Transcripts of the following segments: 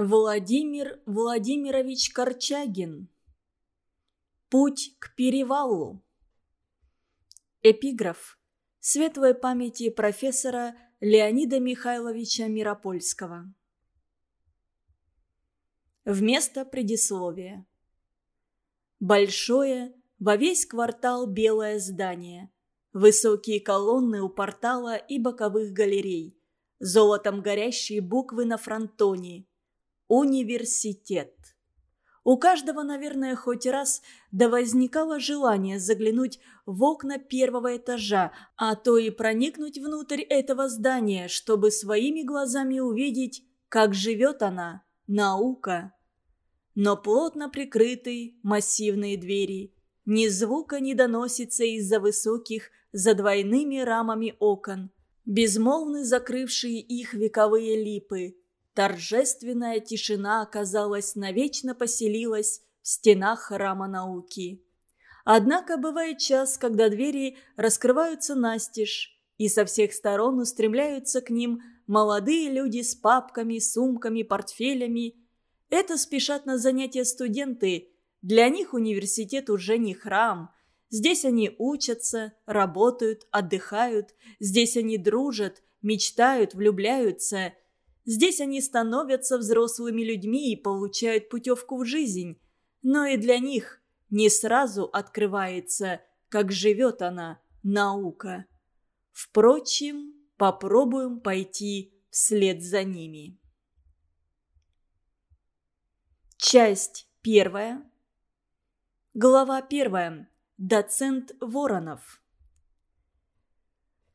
Владимир Владимирович Корчагин. Путь к перевалу. Эпиграф. Светлой памяти профессора Леонида Михайловича Миропольского. Вместо предисловия. Большое, во весь квартал белое здание. Высокие колонны у портала и боковых галерей. Золотом горящие буквы на фронтоне. Университет. У каждого, наверное, хоть раз да возникало желание заглянуть в окна первого этажа, а то и проникнуть внутрь этого здания, чтобы своими глазами увидеть, как живет она, наука. Но плотно прикрытые массивные двери. Ни звука не доносится из-за высоких, за двойными рамами окон. Безмолвны закрывшие их вековые липы – Торжественная тишина, казалось, навечно поселилась в стенах храма науки. Однако бывает час, когда двери раскрываются настежь, и со всех сторон устремляются к ним молодые люди с папками, сумками, портфелями. Это спешат на занятия студенты. Для них университет уже не храм. Здесь они учатся, работают, отдыхают. Здесь они дружат, мечтают, влюбляются – Здесь они становятся взрослыми людьми и получают путевку в жизнь. Но и для них не сразу открывается, как живет она, наука. Впрочем, попробуем пойти вслед за ними. Часть первая. Глава первая. Доцент Воронов.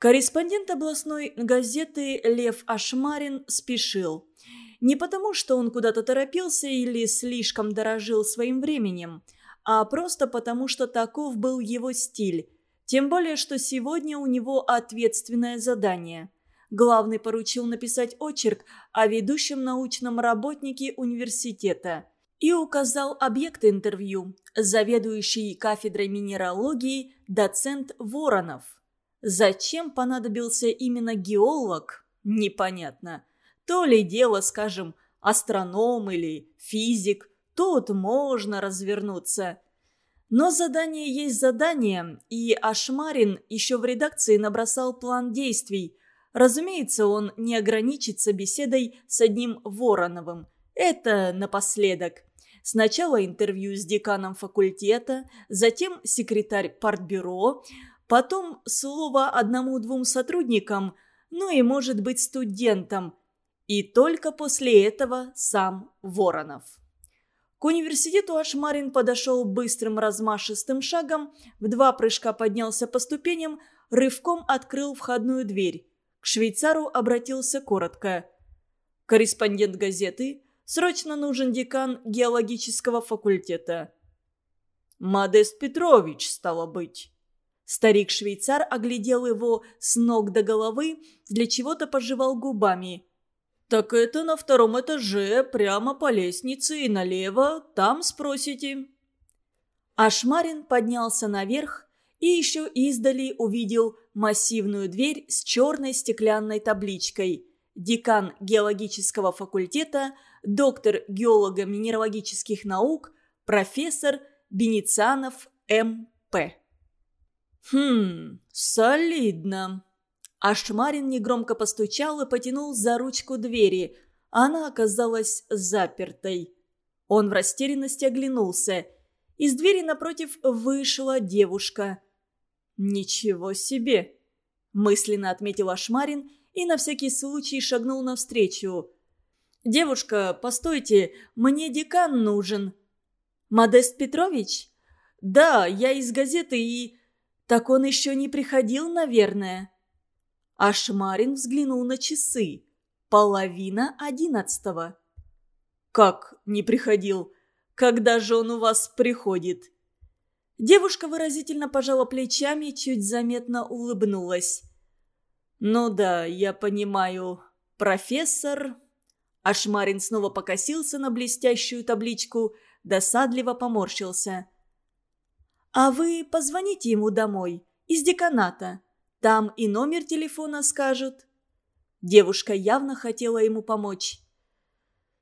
Корреспондент областной газеты Лев Ашмарин спешил. Не потому, что он куда-то торопился или слишком дорожил своим временем, а просто потому, что таков был его стиль. Тем более, что сегодня у него ответственное задание. Главный поручил написать очерк о ведущем научном работнике университета и указал объект интервью – заведующий кафедрой минералогии доцент Воронов. Зачем понадобился именно геолог, непонятно. То ли дело, скажем, астроном или физик, тут можно развернуться. Но задание есть задание, и Ашмарин еще в редакции набросал план действий. Разумеется, он не ограничится беседой с одним Вороновым. Это напоследок. Сначала интервью с деканом факультета, затем секретарь партбюро – потом слово одному-двум сотрудникам, ну и, может быть, студентам. И только после этого сам Воронов. К университету Ашмарин подошел быстрым размашистым шагом, в два прыжка поднялся по ступеням, рывком открыл входную дверь. К швейцару обратился коротко. «Корреспондент газеты. Срочно нужен декан геологического факультета». «Модест Петрович, стало быть». Старик-швейцар оглядел его с ног до головы, для чего-то пожевал губами. «Так это на втором этаже, прямо по лестнице и налево, там спросите». Ашмарин поднялся наверх и еще издали увидел массивную дверь с черной стеклянной табличкой «Декан геологического факультета, доктор геолого-минералогических наук, профессор Беницанов М.П.» «Хм, солидно». Ашмарин негромко постучал и потянул за ручку двери. Она оказалась запертой. Он в растерянности оглянулся. Из двери напротив вышла девушка. «Ничего себе!» – мысленно отметил Ашмарин и на всякий случай шагнул навстречу. «Девушка, постойте, мне декан нужен». «Модест Петрович?» «Да, я из газеты и...» Так он еще не приходил, наверное. Ашмарин взглянул на часы. Половина одиннадцатого. «Как не приходил? Когда же он у вас приходит?» Девушка выразительно пожала плечами и чуть заметно улыбнулась. «Ну да, я понимаю. Профессор...» Ашмарин снова покосился на блестящую табличку, досадливо поморщился. «А вы позвоните ему домой, из деканата. Там и номер телефона скажут». Девушка явно хотела ему помочь.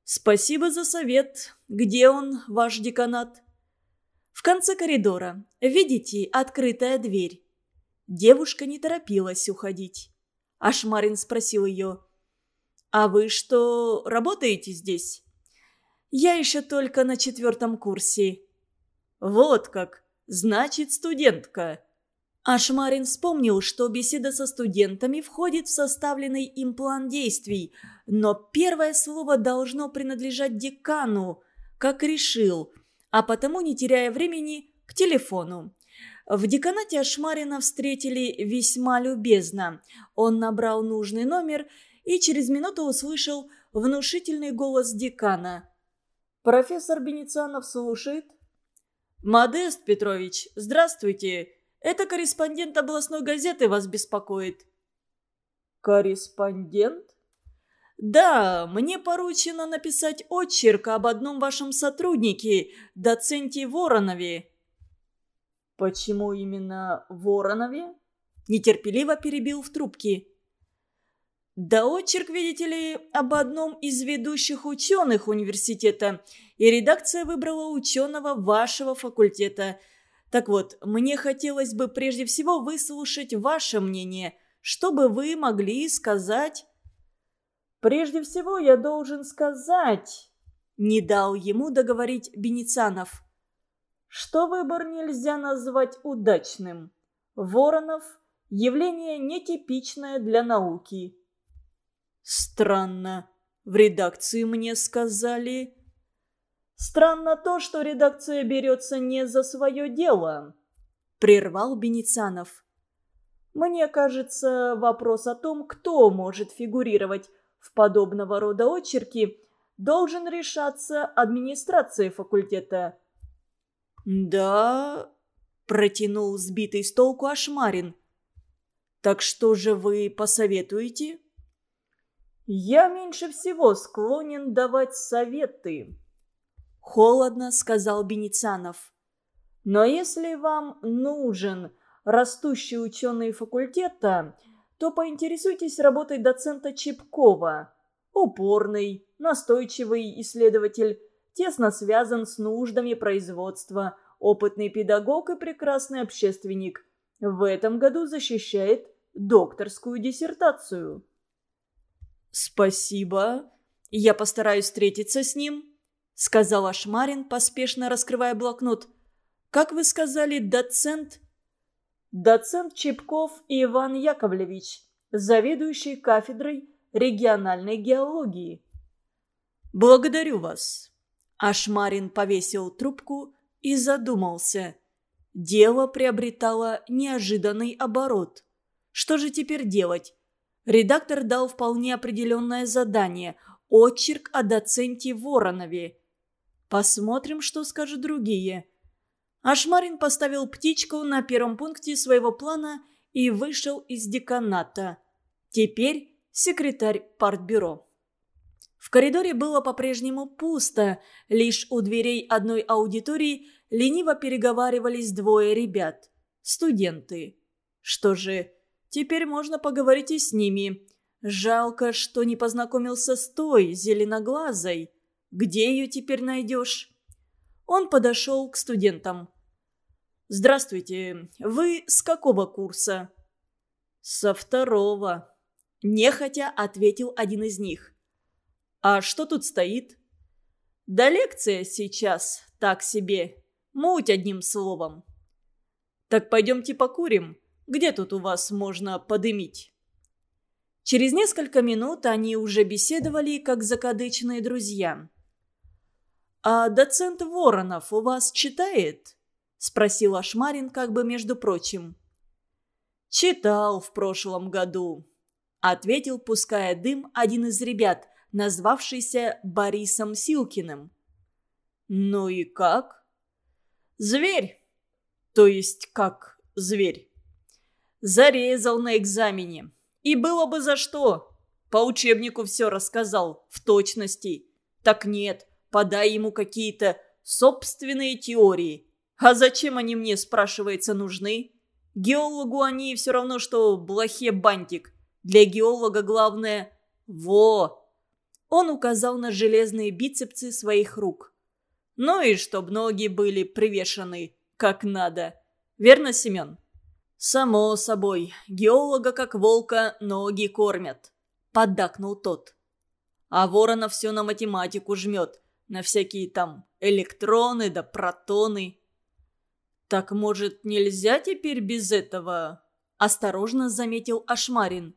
«Спасибо за совет. Где он, ваш деканат?» В конце коридора. Видите, открытая дверь. Девушка не торопилась уходить. Ашмарин спросил ее. «А вы что, работаете здесь?» «Я еще только на четвертом курсе». «Вот как! Значит, студентка!» Ашмарин вспомнил, что беседа со студентами входит в составленный им план действий, но первое слово должно принадлежать декану, как решил, а потому, не теряя времени, к телефону. В деканате Ашмарина встретили весьма любезно. Он набрал нужный номер и через минуту услышал внушительный голос декана. «Профессор Беницанов слушает?» «Модест Петрович, здравствуйте. Это корреспондент областной газеты вас беспокоит». «Корреспондент?» «Да, мне поручено написать очерк об одном вашем сотруднике, доценте Воронове». «Почему именно Воронове?» Нетерпеливо перебил в трубке. «Да очерк, видите ли, об одном из ведущих ученых университета, и редакция выбрала ученого вашего факультета. Так вот, мне хотелось бы прежде всего выслушать ваше мнение, чтобы вы могли сказать...» «Прежде всего я должен сказать...» Не дал ему договорить Беницанов. «Что выбор нельзя назвать удачным. Воронов – явление нетипичное для науки». «Странно. В редакции мне сказали...» «Странно то, что редакция берется не за свое дело», – прервал Беницанов. «Мне кажется, вопрос о том, кто может фигурировать в подобного рода очерки должен решаться администрацией факультета. «Да...» – протянул сбитый с толку Ашмарин. «Так что же вы посоветуете?» «Я меньше всего склонен давать советы», – холодно сказал Беницанов. «Но если вам нужен растущий ученый факультета, то поинтересуйтесь работой доцента Чепкова. Упорный, настойчивый исследователь, тесно связан с нуждами производства, опытный педагог и прекрасный общественник. В этом году защищает докторскую диссертацию. «Спасибо. Я постараюсь встретиться с ним», — сказал Ашмарин, поспешно раскрывая блокнот. «Как вы сказали, доцент доцент Чепков Иван Яковлевич, заведующий кафедрой региональной геологии. «Благодарю вас». Ашмарин повесил трубку и задумался. Дело приобретало неожиданный оборот. Что же теперь делать? Редактор дал вполне определенное задание – очерк о доценте Воронове. Посмотрим, что скажут другие – Ашмарин поставил птичку на первом пункте своего плана и вышел из деканата. Теперь секретарь партбюро. В коридоре было по-прежнему пусто, лишь у дверей одной аудитории лениво переговаривались двое ребят. Студенты. Что же, теперь можно поговорить и с ними. Жалко, что не познакомился с той, зеленоглазой. Где ее теперь найдешь? Он подошел к студентам. «Здравствуйте. Вы с какого курса?» «Со второго», – нехотя ответил один из них. «А что тут стоит?» «Да лекция сейчас, так себе. Муть одним словом». «Так пойдемте покурим. Где тут у вас можно подымить?» Через несколько минут они уже беседовали, как закадычные друзья. «А доцент Воронов у вас читает?» – спросил Ашмарин как бы между прочим. «Читал в прошлом году», – ответил, пуская дым, один из ребят, назвавшийся Борисом Силкиным. «Ну и как?» «Зверь. То есть как зверь?» «Зарезал на экзамене. И было бы за что. По учебнику все рассказал, в точности. Так нет, подай ему какие-то собственные теории. А зачем они мне, спрашивается, нужны? Геологу они все равно, что блохе бантик. Для геолога главное – во! Он указал на железные бицепсы своих рук. «Ну и чтоб ноги были привешены, как надо. Верно, Семен?» «Само собой, геолога, как волка, ноги кормят», — поддакнул тот. «А ворона все на математику жмет, на всякие там электроны да протоны». «Так, может, нельзя теперь без этого?» – осторожно заметил Ашмарин.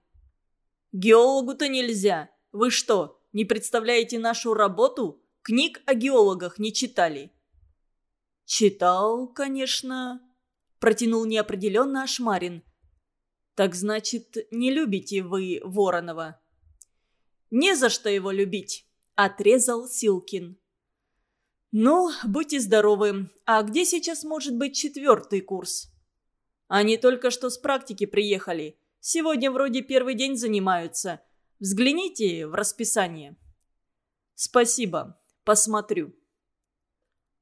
«Геологу-то нельзя. Вы что, не представляете нашу работу? Книг о геологах не читали?» «Читал, конечно», – протянул неопределенно Ашмарин. «Так значит, не любите вы Воронова?» «Не за что его любить», – отрезал Силкин. «Ну, будьте здоровы. А где сейчас может быть четвертый курс?» «Они только что с практики приехали. Сегодня вроде первый день занимаются. Взгляните в расписание». «Спасибо. Посмотрю».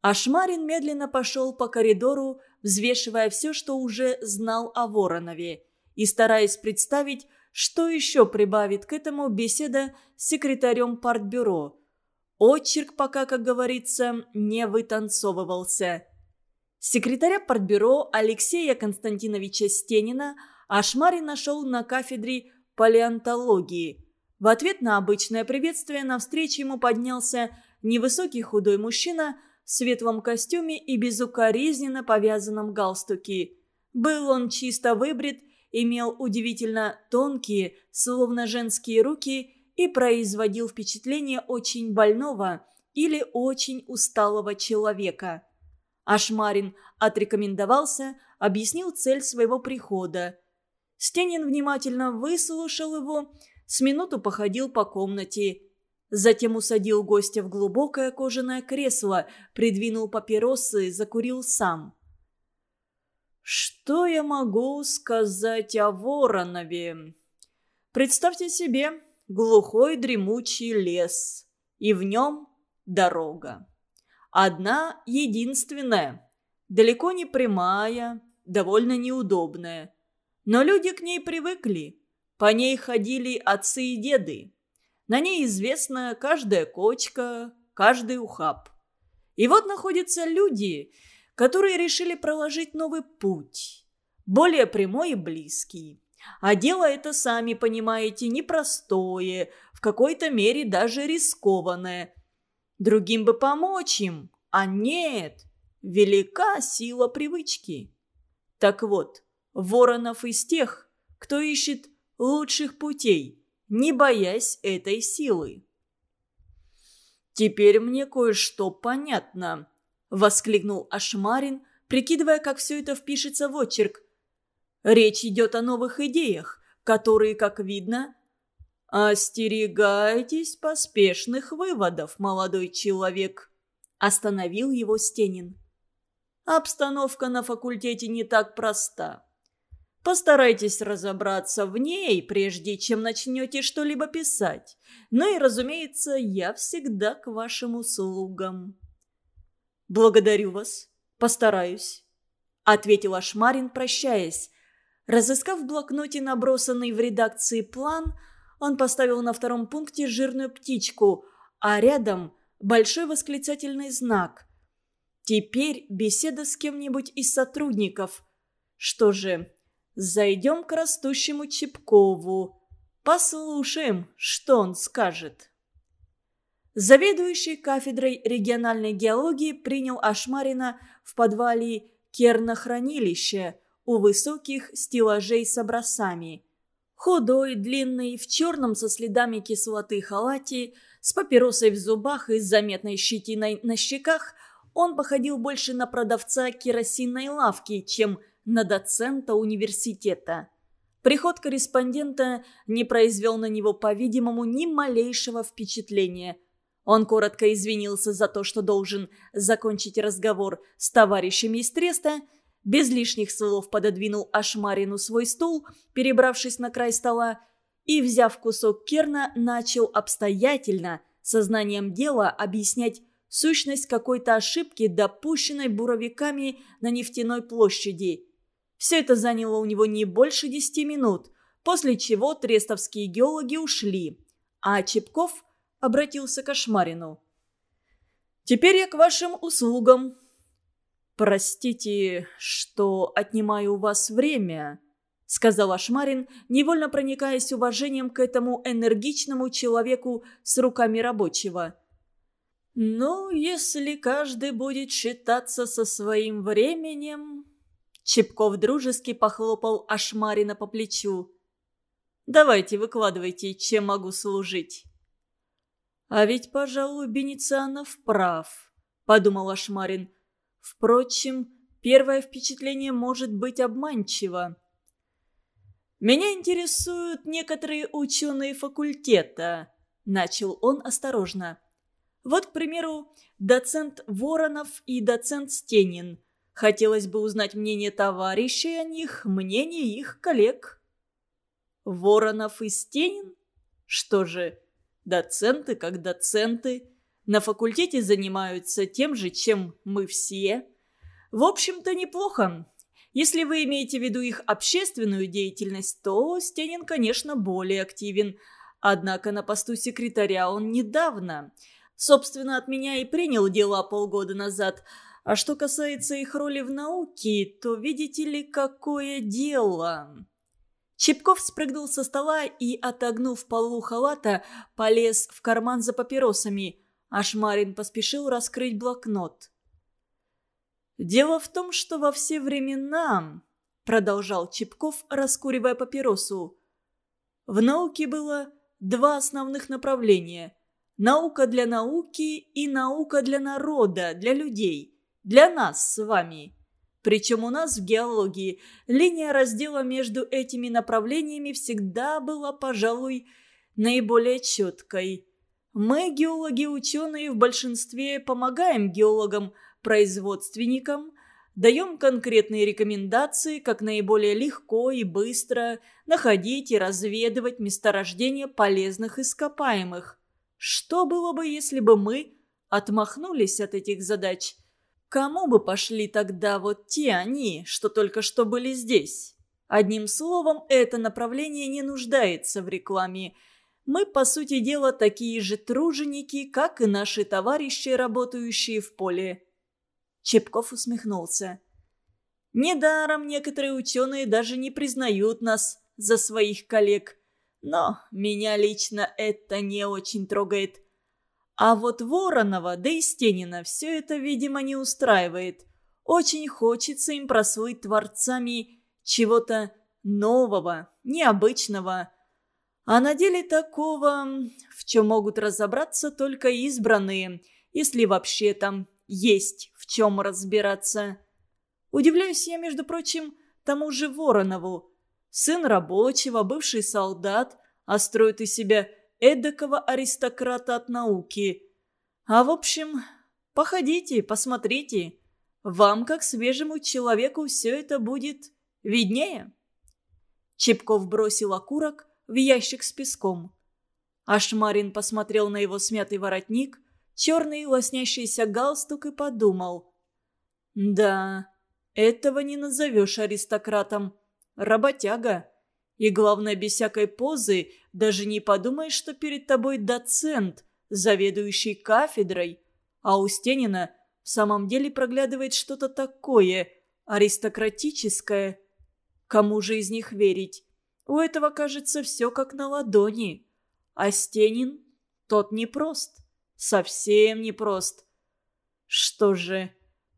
Ашмарин медленно пошел по коридору, взвешивая все, что уже знал о Воронове, и стараясь представить, что еще прибавит к этому беседа с секретарем партбюро – Очерк пока, как говорится, не вытанцовывался. Секретаря партбюро Алексея Константиновича Стенина Ашмарин нашел на кафедре палеонтологии. В ответ на обычное приветствие на встрече ему поднялся невысокий худой мужчина в светлом костюме и безукоризненно повязанном галстуке. Был он чисто выбрит, имел удивительно тонкие, словно женские руки и производил впечатление очень больного или очень усталого человека. Ашмарин отрекомендовался, объяснил цель своего прихода. Стенин внимательно выслушал его, с минуту походил по комнате. Затем усадил гостя в глубокое кожаное кресло, придвинул папиросы, закурил сам. «Что я могу сказать о Воронове? Представьте себе, глухой дремучий лес, и в нем дорога. Одна единственная, далеко не прямая, довольно неудобная. Но люди к ней привыкли. По ней ходили отцы и деды. На ней известна каждая кочка, каждый ухаб. И вот находятся люди, которые решили проложить новый путь, более прямой и близкий. А дело это, сами понимаете, непростое, в какой-то мере даже рискованное. Другим бы помочь им, а нет, велика сила привычки. Так вот, Воронов из тех, кто ищет лучших путей, не боясь этой силы. «Теперь мне кое-что понятно», — воскликнул Ашмарин, прикидывая, как все это впишется в очерк. Речь идет о новых идеях, которые, как видно... «Остерегайтесь поспешных выводов, молодой человек», – остановил его Стенин. «Обстановка на факультете не так проста. Постарайтесь разобраться в ней, прежде чем начнете что-либо писать. Ну и, разумеется, я всегда к вашим услугам». «Благодарю вас. Постараюсь», – ответил Ашмарин, прощаясь, Разыскав в блокноте набросанный в редакции план, он поставил на втором пункте жирную птичку, а рядом большой восклицательный знак. Теперь беседа с кем-нибудь из сотрудников. Что же, зайдем к растущему Чепкову. Послушаем, что он скажет. Заведующий кафедрой региональной геологии принял Ашмарина в подвале кернохранилища, у высоких стеллажей с образцами. Худой, длинный, в черном со следами кислоты халате, с папиросой в зубах и с заметной щетиной на щеках, он походил больше на продавца керосинной лавки, чем на доцента университета. Приход корреспондента не произвел на него, по-видимому, ни малейшего впечатления. Он коротко извинился за то, что должен закончить разговор с товарищами из Треста, без лишних слов пододвинул Ашмарину свой стул, перебравшись на край стола, и, взяв кусок керна, начал обстоятельно, сознанием дела, объяснять сущность какой-то ошибки, допущенной буровиками на нефтяной площади. Все это заняло у него не больше десяти минут, после чего трестовские геологи ушли, а Чепков обратился к Ашмарину. «Теперь я к вашим услугам». «Простите, что отнимаю у вас время», — сказал Ашмарин, невольно проникаясь уважением к этому энергичному человеку с руками рабочего. «Ну, если каждый будет считаться со своим временем...» Чепков дружески похлопал Ашмарина по плечу. «Давайте, выкладывайте, чем могу служить». «А ведь, пожалуй, Бенецианов прав», — подумал Ашмарин. «Впрочем, первое впечатление может быть обманчиво». «Меня интересуют некоторые ученые факультета», — начал он осторожно. Вот, к примеру, доцент Воронов и доцент Стенин. Хотелось бы узнать мнение товарищей о них, мнение их коллег. Воронов и Стенин? Что же, доценты как доценты. На факультете занимаются тем же, чем мы все. В общем-то, неплохо. Если вы имеете в виду их общественную деятельность, то Стенин, конечно, более активен. Однако на посту секретаря он недавно – Собственно, от меня и принял дела полгода назад. А что касается их роли в науке, то видите ли, какое дело. Чепков спрыгнул со стола и, отогнув полу халата, полез в карман за папиросами. Ашмарин поспешил раскрыть блокнот. «Дело в том, что во все времена...» — продолжал Чепков, раскуривая папиросу. «В науке было два основных направления — Наука для науки и наука для народа, для людей. Для нас с вами. Причем у нас в геологии линия раздела между этими направлениями всегда была, пожалуй, наиболее четкой. Мы, геологи-ученые, в большинстве помогаем геологам-производственникам, даем конкретные рекомендации, как наиболее легко и быстро находить и разведывать месторождения полезных ископаемых. Что было бы, если бы мы отмахнулись от этих задач? Кому бы пошли тогда вот те они, что только что были здесь? Одним словом, это направление не нуждается в рекламе. Мы, по сути дела, такие же труженики, как и наши товарищи, работающие в поле. Чепков усмехнулся. Недаром некоторые ученые даже не признают нас за своих коллег. Но меня лично это не очень трогает. А вот Воронова, да и Стенина все это, видимо, не устраивает. Очень хочется им прослыть творцами чего-то нового, необычного. А на деле такого, в чем могут разобраться только избранные, если вообще там есть в чем разбираться. Удивляюсь я, между прочим, тому же Воронову сын рабочего, бывший солдат, а строит из себя эдакого аристократа от науки. А в общем, походите, посмотрите. Вам, как свежему человеку, все это будет виднее. Чепков бросил окурок в ящик с песком. Ашмарин посмотрел на его смятый воротник, черный лоснящийся галстук и подумал. «Да, этого не назовешь аристократом работяга. И главное, без всякой позы даже не подумай, что перед тобой доцент, заведующий кафедрой. А у Стенина в самом деле проглядывает что-то такое, аристократическое. Кому же из них верить? У этого, кажется, все как на ладони. А Стенин, тот непрост. Совсем непрост. Что же,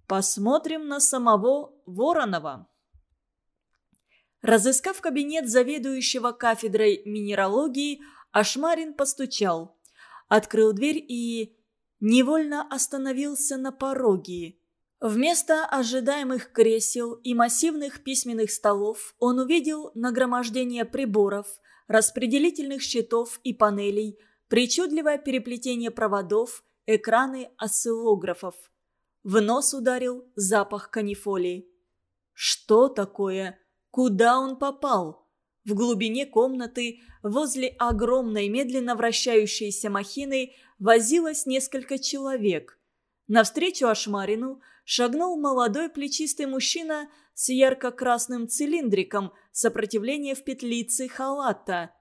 посмотрим на самого Воронова. Разыскав кабинет заведующего кафедрой минералогии, Ашмарин постучал. Открыл дверь и невольно остановился на пороге. Вместо ожидаемых кресел и массивных письменных столов он увидел нагромождение приборов, распределительных щитов и панелей, причудливое переплетение проводов, экраны осциллографов. В нос ударил запах канифолии. Что такое? Куда он попал? В глубине комнаты, возле огромной медленно вращающейся махины, возилось несколько человек. Навстречу Ашмарину шагнул молодой плечистый мужчина с ярко-красным цилиндриком сопротивления в петлице халата.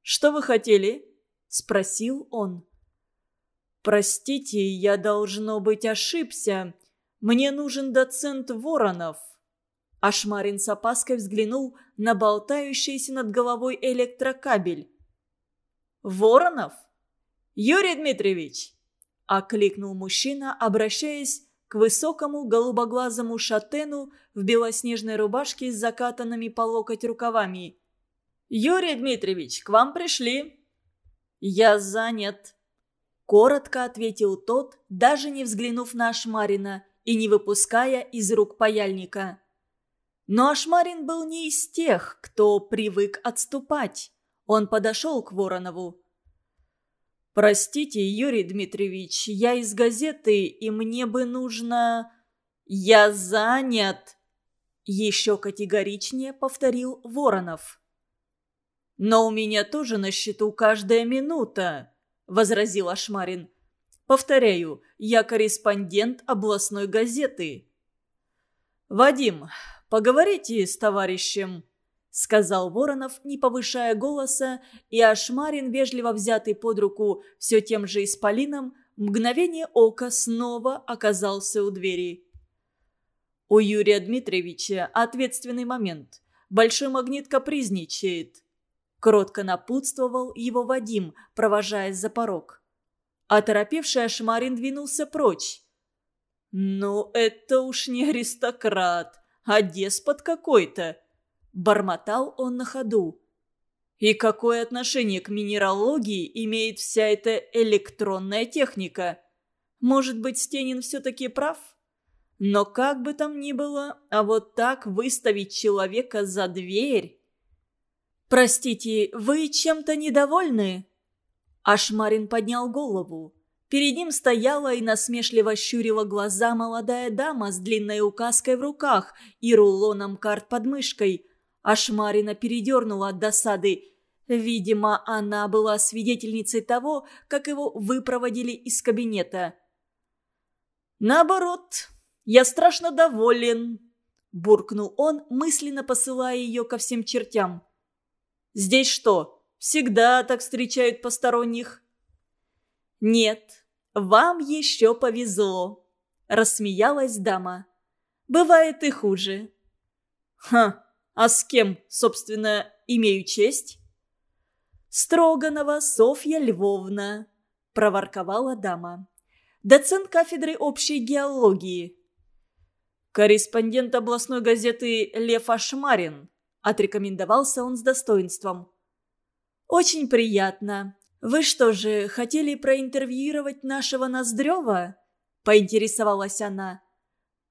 «Что вы хотели?» – спросил он. «Простите, я, должно быть, ошибся. Мне нужен доцент Воронов». Ашмарин с опаской взглянул на болтающийся над головой электрокабель. «Воронов? Юрий Дмитриевич!» – окликнул мужчина, обращаясь к высокому голубоглазому шатену в белоснежной рубашке с закатанными по локоть рукавами. «Юрий Дмитриевич, к вам пришли!» «Я занят!» Коротко ответил тот, даже не взглянув на Ашмарина и не выпуская из рук паяльника. Но Ашмарин был не из тех, кто привык отступать. Он подошел к Воронову. «Простите, Юрий Дмитриевич, я из газеты, и мне бы нужно...» «Я занят!» Еще категоричнее повторил Воронов. «Но у меня тоже на счету каждая минута», — возразил Ашмарин. «Повторяю, я корреспондент областной газеты». «Вадим, поговорите с товарищем», — сказал Воронов, не повышая голоса, и Ашмарин, вежливо взятый под руку все тем же исполином, мгновение ока снова оказался у двери. У Юрия Дмитриевича ответственный момент. Большой магнит капризничает. Кротко напутствовал его Вадим, провожая за порог. Оторопевший Ашмарин двинулся прочь. «Ну, это уж не аристократ, а деспот какой-то», Бормотал он на ходу. И какое отношение к минералогии имеет вся эта электронная техника? Может быть, Стенин все-таки прав? Но как бы там ни было, а вот так выставить человека за дверь... «Простите, вы чем-то недовольны?» Ашмарин поднял голову. Перед ним стояла и насмешливо щурила глаза молодая дама с длинной указкой в руках и рулоном карт под мышкой. Ашмарина передернула от досады. Видимо, она была свидетельницей того, как его выпроводили из кабинета. «Наоборот, я страшно доволен», – буркнул он, мысленно посылая ее ко всем чертям. «Здесь что, всегда так встречают посторонних?» «Нет, вам еще повезло», – рассмеялась дама. «Бывает и хуже». «Ха, а с кем, собственно, имею честь?» «Строганова Софья Львовна», – проворковала дама. «Доцент кафедры общей геологии». «Корреспондент областной газеты Лев Ашмарин», – отрекомендовался он с достоинством. «Очень приятно. Вы что же, хотели проинтервьюировать нашего Ноздрева?» – поинтересовалась она.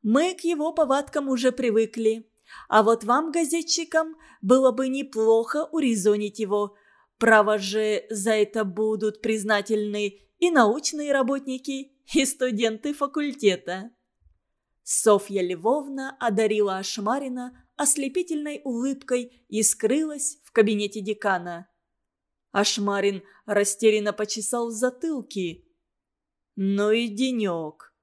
«Мы к его повадкам уже привыкли. А вот вам, газетчикам, было бы неплохо урезонить его. Право же, за это будут признательны и научные работники, и студенты факультета». Софья Львовна одарила Ашмарина ослепительной улыбкой и скрылась в кабинете декана. Ашмарин растерянно почесал в затылке. «Ну и денек.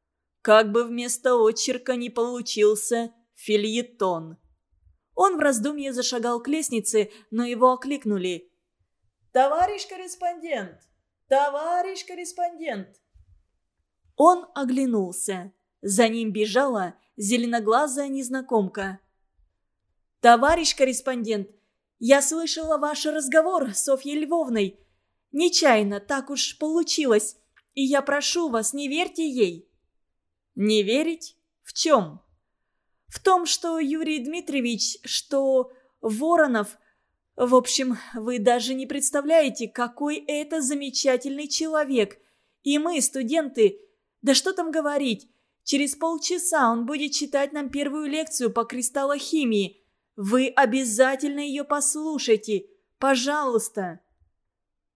Как бы вместо очерка не получился фильетон». Он в раздумье зашагал к лестнице, но его окликнули. «Товарищ корреспондент! Товарищ корреспондент!» Он оглянулся. За ним бежала зеленоглазая незнакомка. «Товарищ корреспондент, я слышала ваш разговор с Софьей Львовной. Нечаянно так уж получилось, и я прошу вас, не верьте ей». «Не верить? В чем?» В том, что Юрий Дмитриевич, что Воронов... В общем, вы даже не представляете, какой это замечательный человек. И мы, студенты... Да что там говорить? Через полчаса он будет читать нам первую лекцию по кристаллохимии. Вы обязательно ее послушайте. Пожалуйста.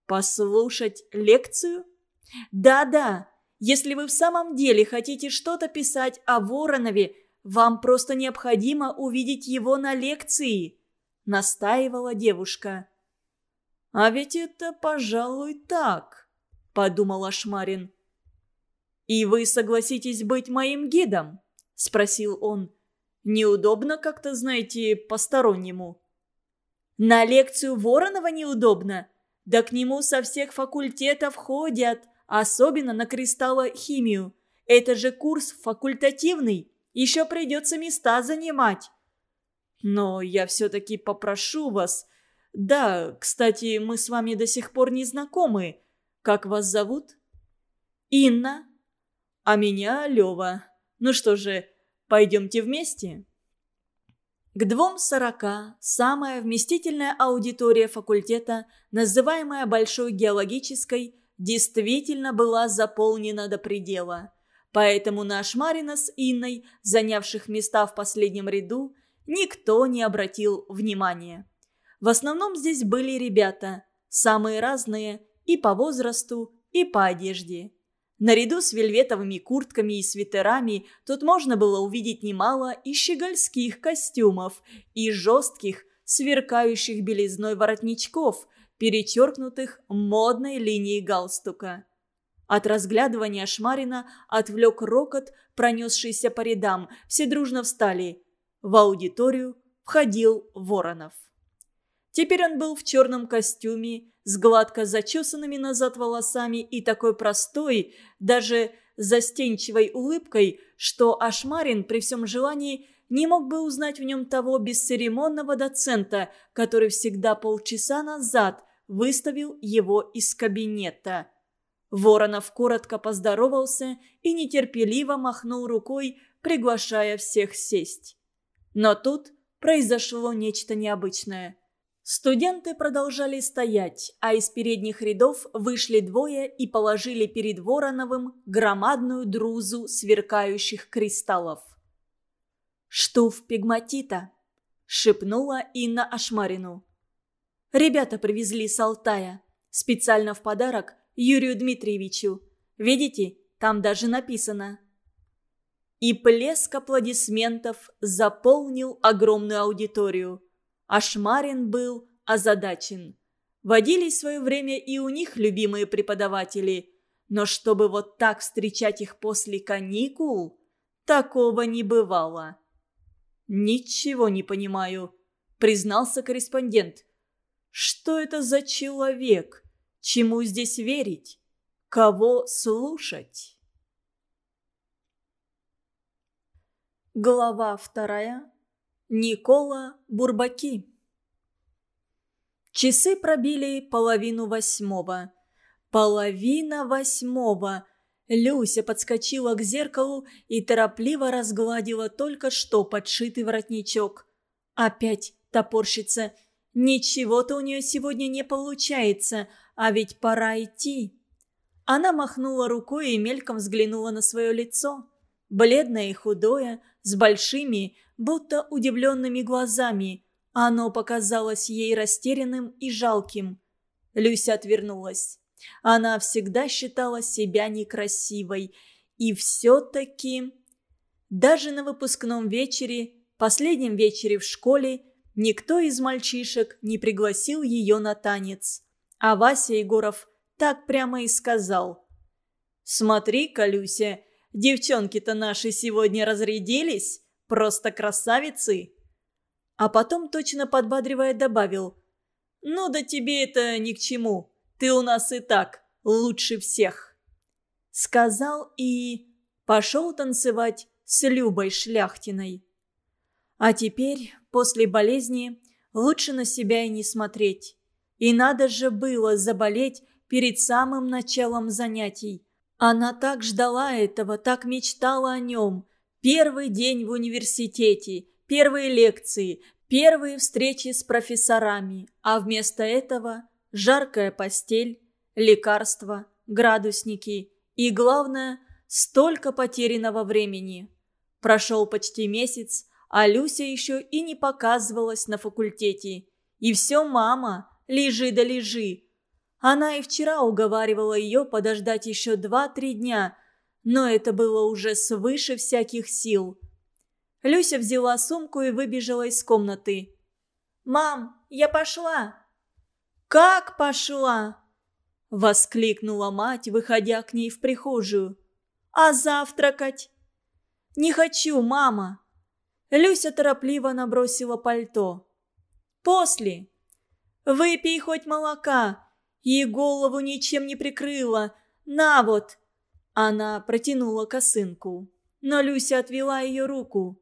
Послушать лекцию? Да-да. Если вы в самом деле хотите что-то писать о Воронове, вам просто необходимо увидеть его на лекции», – настаивала девушка. «А ведь это, пожалуй, так», – подумал Ашмарин. «И вы согласитесь быть моим гидом?» – спросил он. «Неудобно как-то, знаете, постороннему». «На лекцию Воронова неудобно? Да к нему со всех факультетов ходят, особенно на кристаллохимию. Это же курс факультативный, еще придется места занимать. Но я все-таки попрошу вас... Да, кстати, мы с вами до сих пор не знакомы. Как вас зовут? Инна. А меня Лева. Ну что же, пойдемте вместе? К двум сорока самая вместительная аудитория факультета, называемая Большой геологической, действительно была заполнена до предела. Поэтому наш Марина с Инной, занявших места в последнем ряду, никто не обратил внимания. В основном здесь были ребята, самые разные и по возрасту, и по одежде. Наряду с вельветовыми куртками и свитерами тут можно было увидеть немало и щегольских костюмов, и жестких, сверкающих белизной воротничков, перечеркнутых модной линией галстука. От разглядывания Шмарина отвлек рокот, пронесшийся по рядам. Все дружно встали. В аудиторию входил Воронов. Теперь он был в черном костюме, с гладко зачесанными назад волосами и такой простой, даже застенчивой улыбкой, что Ашмарин при всем желании не мог бы узнать в нем того бесцеремонного доцента, который всегда полчаса назад выставил его из кабинета. Воронов коротко поздоровался и нетерпеливо махнул рукой, приглашая всех сесть. Но тут произошло нечто необычное – Студенты продолжали стоять, а из передних рядов вышли двое и положили перед Вороновым громадную друзу сверкающих кристаллов. «Штуф пигматита», — шепнула Инна Ашмарину. «Ребята привезли с Алтая. Специально в подарок Юрию Дмитриевичу. Видите, там даже написано». И плеск аплодисментов заполнил огромную аудиторию – Ашмарин был озадачен. Водились в свое время и у них любимые преподаватели. Но чтобы вот так встречать их после каникул, такого не бывало. «Ничего не понимаю», — признался корреспондент. «Что это за человек? Чему здесь верить? Кого слушать?» Глава вторая. Никола Бурбаки. Часы пробили половину восьмого. Половина восьмого. Люся подскочила к зеркалу и торопливо разгладила только что подшитый воротничок. Опять топорщится. Ничего-то у нее сегодня не получается, а ведь пора идти. Она махнула рукой и мельком взглянула на свое лицо. Бледное и худое, с большими, будто удивленными глазами. Оно показалось ей растерянным и жалким. Люся отвернулась. Она всегда считала себя некрасивой. И все-таки... Даже на выпускном вечере, последнем вечере в школе, никто из мальчишек не пригласил ее на танец. А Вася Егоров так прямо и сказал. «Смотри-ка, Люся, девчонки-то наши сегодня разрядились. Просто красавицы!» А потом, точно подбадривая, добавил. «Ну да тебе это ни к чему. Ты у нас и так лучше всех!» Сказал и пошел танцевать с Любой Шляхтиной. А теперь, после болезни, лучше на себя и не смотреть. И надо же было заболеть перед самым началом занятий. Она так ждала этого, так мечтала о нем, Первый день в университете, первые лекции, первые встречи с профессорами, а вместо этого жаркая постель, лекарства, градусники и, главное, столько потерянного времени. Прошел почти месяц, а Люся еще и не показывалась на факультете. И все мама, лежи да лежи. Она и вчера уговаривала ее подождать еще два-три дня – но это было уже свыше всяких сил. Люся взяла сумку и выбежала из комнаты. «Мам, я пошла!» «Как пошла?» – воскликнула мать, выходя к ней в прихожую. «А завтракать?» «Не хочу, мама!» Люся торопливо набросила пальто. «После. Выпей хоть молока. И голову ничем не прикрыла. На вот!» Она протянула косынку. Но Люся отвела ее руку.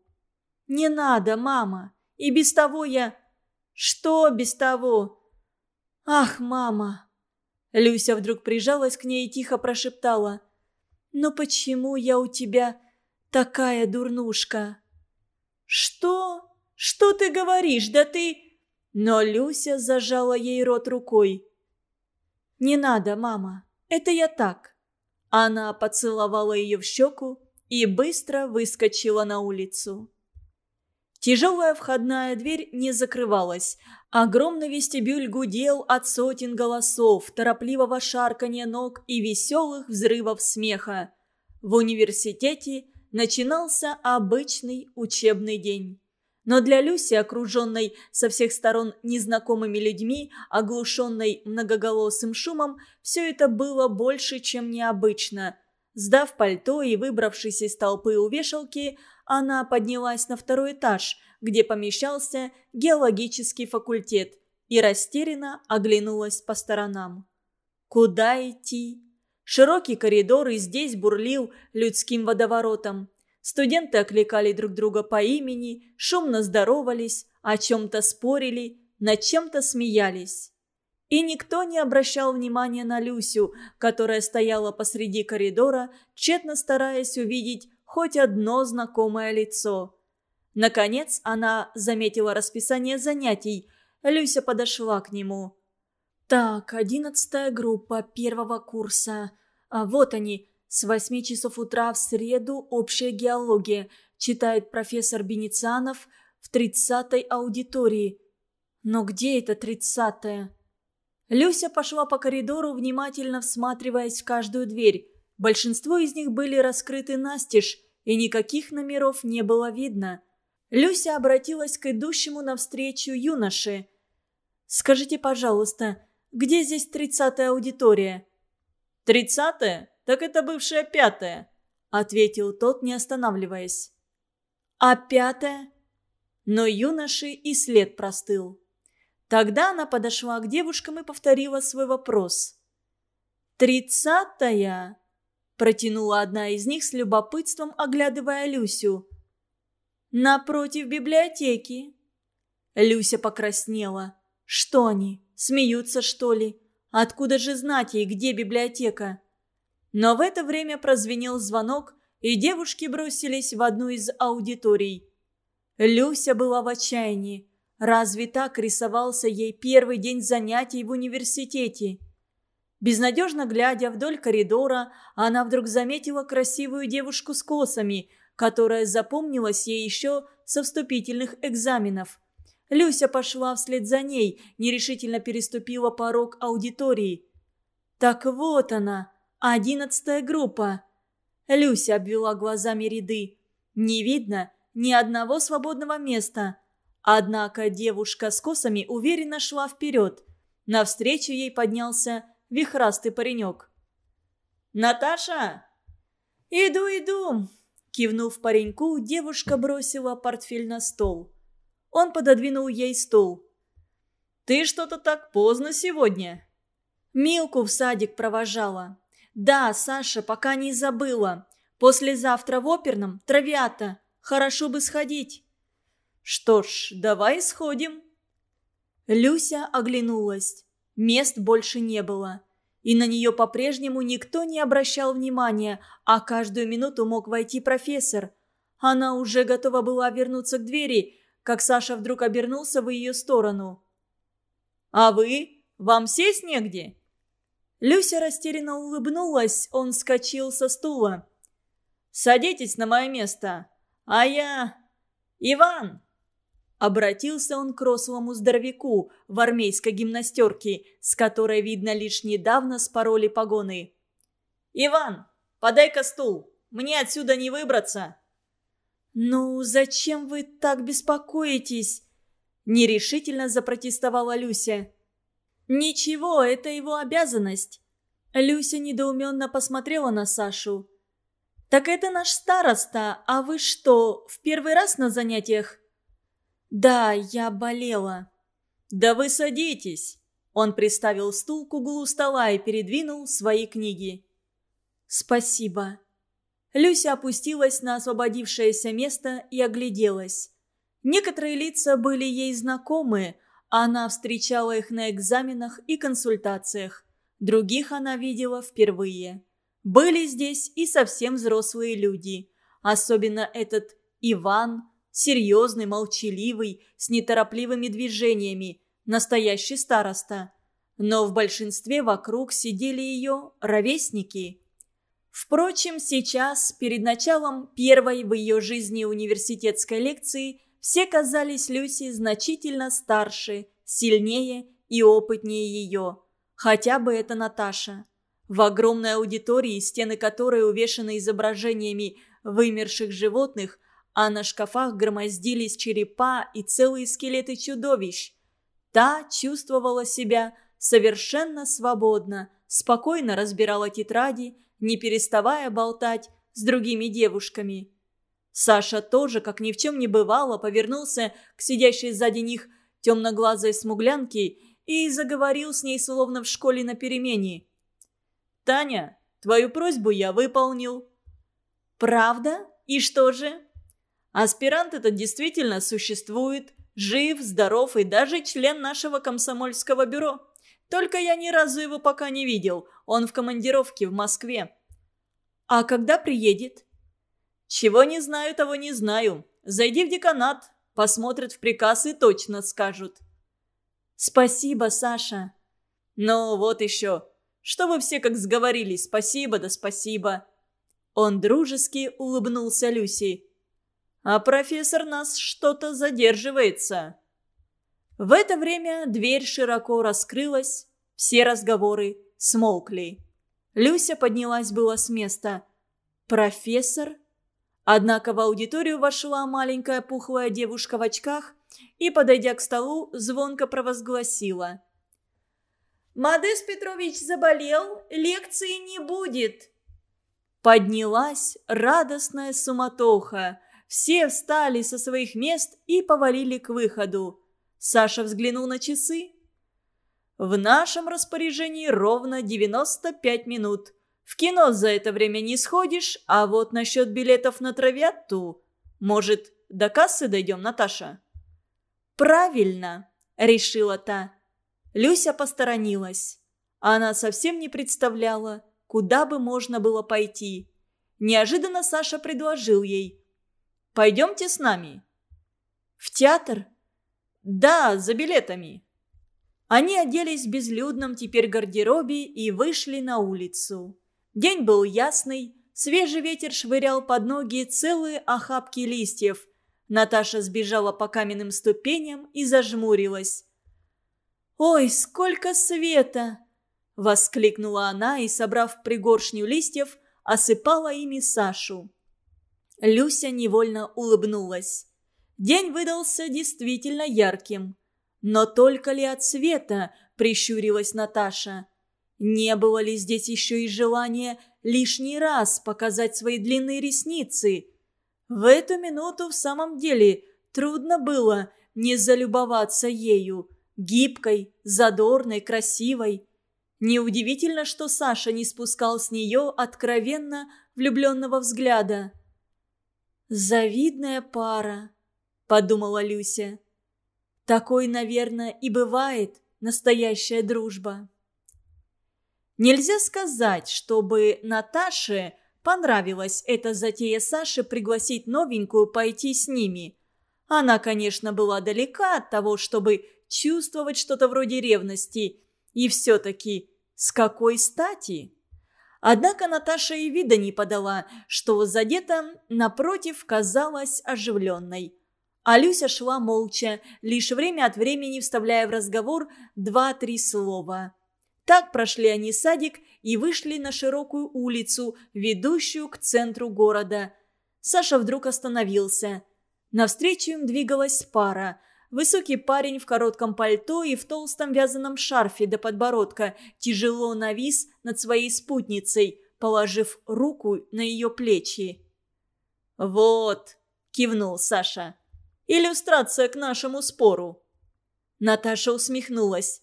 «Не надо, мама. И без того я...» «Что без того?» «Ах, мама!» Люся вдруг прижалась к ней и тихо прошептала. «Ну почему я у тебя такая дурнушка?» «Что? Что ты говоришь? Да ты...» Но Люся зажала ей рот рукой. «Не надо, мама. Это я так». Она поцеловала ее в щеку и быстро выскочила на улицу. Тяжелая входная дверь не закрывалась. Огромный вестибюль гудел от сотен голосов, торопливого шарканья ног и веселых взрывов смеха. В университете начинался обычный учебный день. Но для Люси, окруженной со всех сторон незнакомыми людьми, оглушенной многоголосым шумом, все это было больше, чем необычно. Сдав пальто и выбравшись из толпы у вешалки, она поднялась на второй этаж, где помещался геологический факультет, и растерянно оглянулась по сторонам. Куда идти? Широкий коридор и здесь бурлил людским водоворотом. Студенты окликали друг друга по имени, шумно здоровались, о чем-то спорили, над чем-то смеялись. И никто не обращал внимания на Люсю, которая стояла посреди коридора, тщетно стараясь увидеть хоть одно знакомое лицо. Наконец она заметила расписание занятий. Люся подошла к нему. «Так, одиннадцатая группа первого курса. А вот они, с восьми часов утра в среду общая геология, читает профессор Беницанов в тридцатой аудитории. Но где это тридцатая?» Люся пошла по коридору, внимательно всматриваясь в каждую дверь. Большинство из них были раскрыты настежь, и никаких номеров не было видно. Люся обратилась к идущему навстречу юноше. «Скажите, пожалуйста, где здесь тридцатая аудитория?» «Тридцатая? Так это бывшая пятая», — ответил тот, не останавливаясь. «А пятая?» Но юноше и след простыл. Тогда она подошла к девушкам и повторила свой вопрос. «Тридцатая?» Протянула одна из них с любопытством, оглядывая Люсю. «Напротив библиотеки». Люся покраснела. «Что они? Смеются, что ли? Откуда же знать ей, где библиотека?» Но в это время прозвенел звонок, и девушки бросились в одну из аудиторий. Люся была в отчаянии. Разве так рисовался ей первый день занятий в университете? Безнадежно глядя вдоль коридора, она вдруг заметила красивую девушку с косами, которая запомнилась ей еще со вступительных экзаменов. Люся пошла вслед за ней, нерешительно переступила порог аудитории. «Так вот она, одиннадцатая группа!» Люся обвела глазами ряды. «Не видно ни одного свободного места». Однако девушка с косами уверенно шла вперед. Навстречу ей поднялся вихрастый паренек. «Наташа!» «Иду, иду!» Кивнув пареньку, девушка бросила портфель на стол. Он пододвинул ей стул. «Ты что-то так поздно сегодня?» Милку в садик провожала. «Да, Саша, пока не забыла. Послезавтра в оперном травиата. Хорошо бы сходить». «Что ж, давай сходим». Люся оглянулась. Мест больше не было. И на нее по-прежнему никто не обращал внимания, а каждую минуту мог войти профессор. Она уже готова была вернуться к двери, как Саша вдруг обернулся в ее сторону. «А вы? Вам сесть негде?» Люся растерянно улыбнулась, он скочил со стула. «Садитесь на мое место, а я... Иван!» Обратился он к рослому здоровяку в армейской гимнастерке, с которой, видно, лишь недавно спороли погоны. «Иван, подай-ка стул, мне отсюда не выбраться!» «Ну, зачем вы так беспокоитесь?» Нерешительно запротестовала Люся. «Ничего, это его обязанность». Люся недоуменно посмотрела на Сашу. «Так это наш староста, а вы что, в первый раз на занятиях?» «Да, я болела». «Да вы садитесь!» Он приставил стул к углу стола и передвинул свои книги. «Спасибо». Люся опустилась на освободившееся место и огляделась. Некоторые лица были ей знакомы, она встречала их на экзаменах и консультациях. Других она видела впервые. Были здесь и совсем взрослые люди. Особенно этот Иван, серьезный, молчаливый, с неторопливыми движениями, настоящий староста. Но в большинстве вокруг сидели ее ровесники. Впрочем, сейчас, перед началом первой в ее жизни университетской лекции, все казались Люси значительно старше, сильнее и опытнее ее. Хотя бы это Наташа. В огромной аудитории, стены которой увешаны изображениями вымерших животных, а на шкафах громоздились черепа и целые скелеты чудовищ. Та чувствовала себя совершенно свободно, спокойно разбирала тетради, не переставая болтать с другими девушками. Саша тоже, как ни в чем не бывало, повернулся к сидящей сзади них темноглазой смуглянке и заговорил с ней словно в школе на перемене. «Таня, твою просьбу я выполнил». «Правда? И что же?» «Аспирант этот действительно существует. Жив, здоров и даже член нашего комсомольского бюро. Только я ни разу его пока не видел. Он в командировке в Москве. А когда приедет? Чего не знаю, того не знаю. Зайди в деканат, посмотрят в приказ и точно скажут. Спасибо, Саша. Ну, вот еще. Что вы все как сговорились, спасибо да спасибо. Он дружески улыбнулся Люси. А профессор нас что-то задерживается». В это время дверь широко раскрылась, все разговоры смолкли. Люся поднялась было с места. «Профессор?» Однако в аудиторию вошла маленькая пухлая девушка в очках и, подойдя к столу, звонко провозгласила. «Модес Петрович заболел, лекции не будет!» Поднялась радостная суматоха. Все встали со своих мест и повалили к выходу. Саша взглянул на часы. «В нашем распоряжении ровно 95 минут. В кино за это время не сходишь, а вот насчет билетов на травиатту... Может, до кассы дойдем, Наташа?» «Правильно», — решила та. Люся посторонилась. Она совсем не представляла, куда бы можно было пойти. Неожиданно Саша предложил ей. Пойдемте с нами». «В театр?» «Да, за билетами». Они оделись в безлюдном теперь гардеробе и вышли на улицу. День был ясный, свежий ветер швырял под ноги целые охапки листьев. Наташа сбежала по каменным ступеням и зажмурилась. «Ой, сколько света!» – воскликнула она и, собрав пригоршню листьев, осыпала ими Сашу. Люся невольно улыбнулась. День выдался действительно ярким. Но только ли от света, прищурилась Наташа. Не было ли здесь еще и желания лишний раз показать свои длинные ресницы? В эту минуту в самом деле трудно было не залюбоваться ею, гибкой, задорной, красивой. Неудивительно, что Саша не спускал с нее откровенно влюбленного взгляда. «Завидная пара», — подумала Люся. «Такой, наверное, и бывает настоящая дружба». Нельзя сказать, чтобы Наташе понравилась эта затея Саши пригласить новенькую пойти с ними. Она, конечно, была далека от того, чтобы чувствовать что-то вроде ревности. И все-таки с какой стати? Однако Наташа и вида не подала, что задета, напротив, казалась оживленной. А Люся шла молча, лишь время от времени вставляя в разговор два-три слова. Так прошли они садик и вышли на широкую улицу, ведущую к центру города. Саша вдруг остановился. Навстречу им двигалась пара. Высокий парень в коротком пальто и в толстом вязаном шарфе до подбородка тяжело навис над своей спутницей, положив руку на ее плечи. «Вот», — кивнул Саша, — «иллюстрация к нашему спору». Наташа усмехнулась.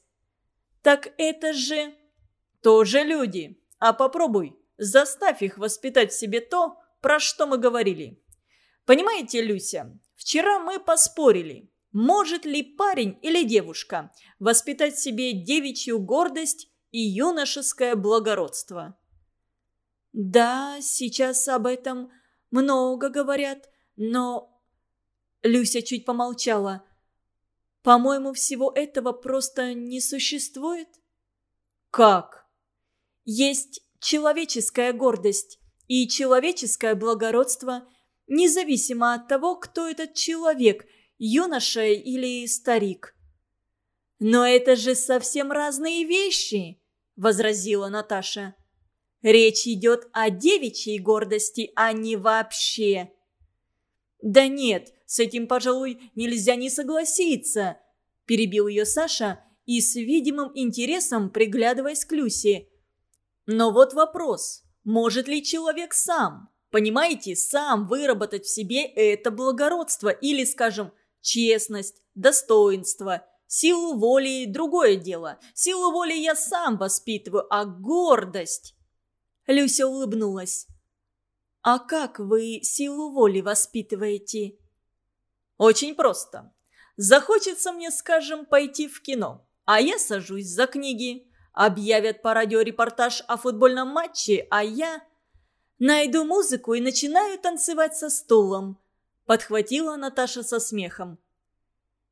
Так это же... Тоже люди. А попробуй, заставь их воспитать в себе то, про что мы говорили. Понимаете, Люся, вчера мы поспорили, может ли парень или девушка воспитать в себе девичью гордость и юношеское благородство. Да, сейчас об этом много говорят, но... Люся чуть помолчала. По-моему, всего этого просто не существует. Как? Есть человеческая гордость и человеческое благородство, независимо от того, кто этот человек, юноша или старик. «Но это же совсем разные вещи!» – возразила Наташа. «Речь идет о девичьей гордости, а не вообще». «Да нет, с этим, пожалуй, нельзя не согласиться», – перебил ее Саша и с видимым интересом приглядываясь к Люсе. «Но вот вопрос, может ли человек сам, понимаете, сам выработать в себе это благородство или, скажем, честность, достоинство – Силу воли – другое дело. Силу воли я сам воспитываю, а гордость...» Люся улыбнулась. «А как вы силу воли воспитываете?» «Очень просто. Захочется мне, скажем, пойти в кино, а я сажусь за книги. Объявят по радио репортаж о футбольном матче, а я...» «Найду музыку и начинаю танцевать со стулом», – подхватила Наташа со смехом.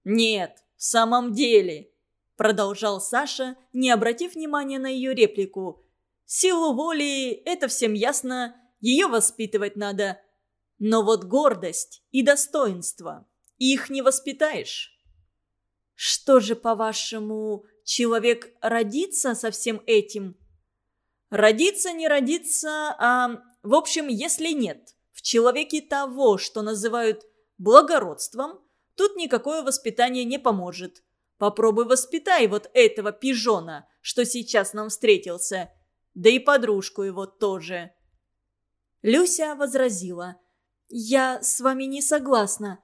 «Нет, в самом деле», – продолжал Саша, не обратив внимания на ее реплику. «Силу воли – это всем ясно, ее воспитывать надо. Но вот гордость и достоинство – их не воспитаешь». «Что же, по-вашему, человек родится со всем этим?» «Родиться, не родиться, а, в общем, если нет в человеке того, что называют благородством – Тут никакое воспитание не поможет. Попробуй воспитай вот этого пижона, что сейчас нам встретился. Да и подружку его тоже». Люся возразила. «Я с вами не согласна.